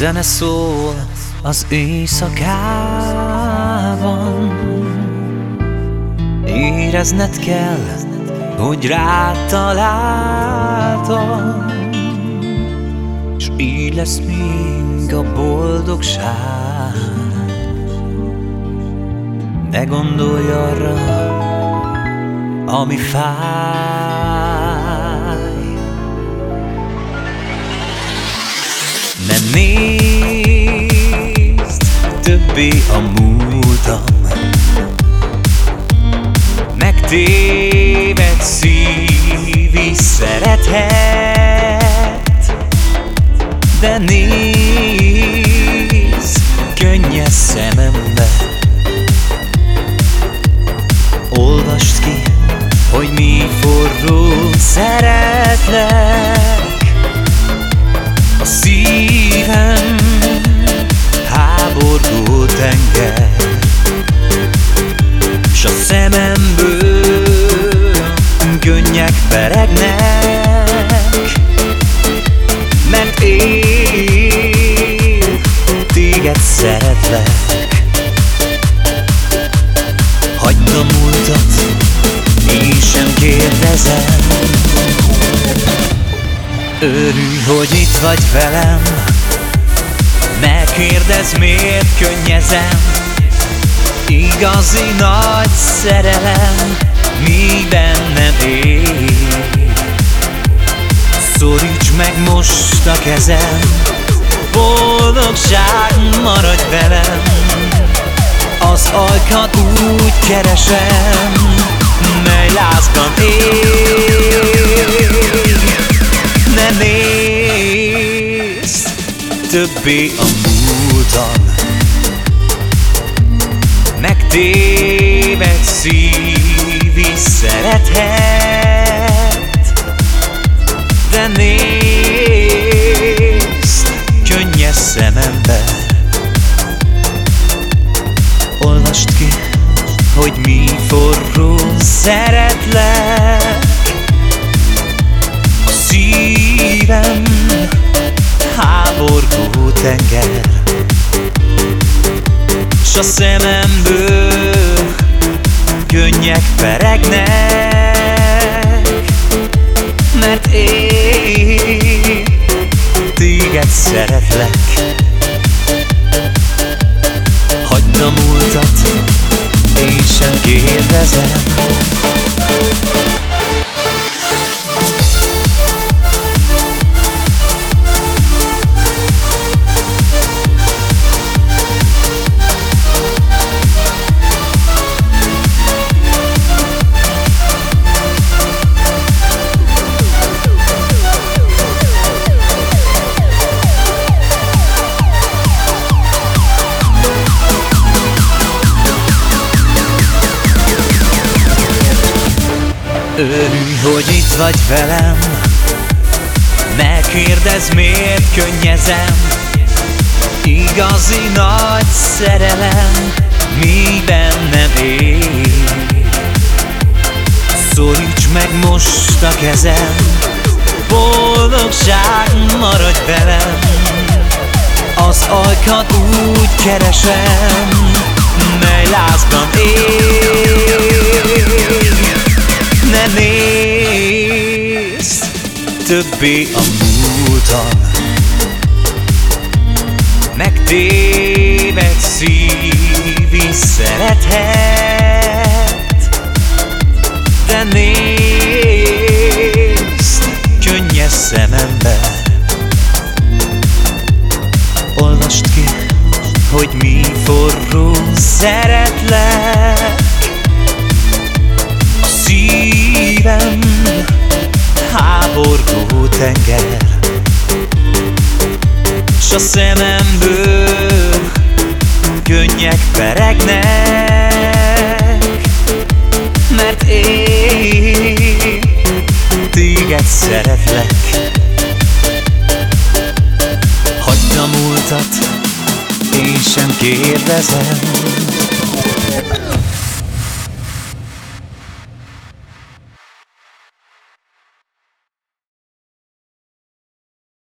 Zene szól az éjszakában. Érezned kell, hogy rád találtam S így lesz még a boldogság. Ne gondolj arra, ami fáj. Nem nézd többé a múltam. Megtéved szív is szerethet De nézd könnyes szemembe. Olvast ki, szeretlek Hagyd a múltat, én sem kérdezem. Örülj, hogy itt vagy velem Megkérdez, miért könnyezem. Igazi nagy szerelem Mi bennem él. Szoríts meg most a kezem Boldogság maradj velem. Az ajkat úgy keresem Mely lázban él. Ne nézz többé a múltan Megtéved szív is szerethet. De nézd szemembe. Olvast ki, hogy mi forró szeretlek. Szívem háborgó tenger S a szememből könnyek peregnek szeretlek. Hagyd a múltat, én sem kérdezem Örülj, hogy itt vagy velem Megkérdez, miért könnyezem. Igazi nagy szerelem Mi bennem él. Szoríts meg most a kezem Boldogság maradj velem. Az ajkat úgy keresem Mely lázban él többé a múltam. Megtéved szív is szerethet. De nézd könnyes szemembe. Olvast ki, hogy mi forró szeretlek. Szívem háborgó tenger. S a szememből könnyek peregnek Mert én téged szeretlek. Hagyd a múltat, én sem kérdezem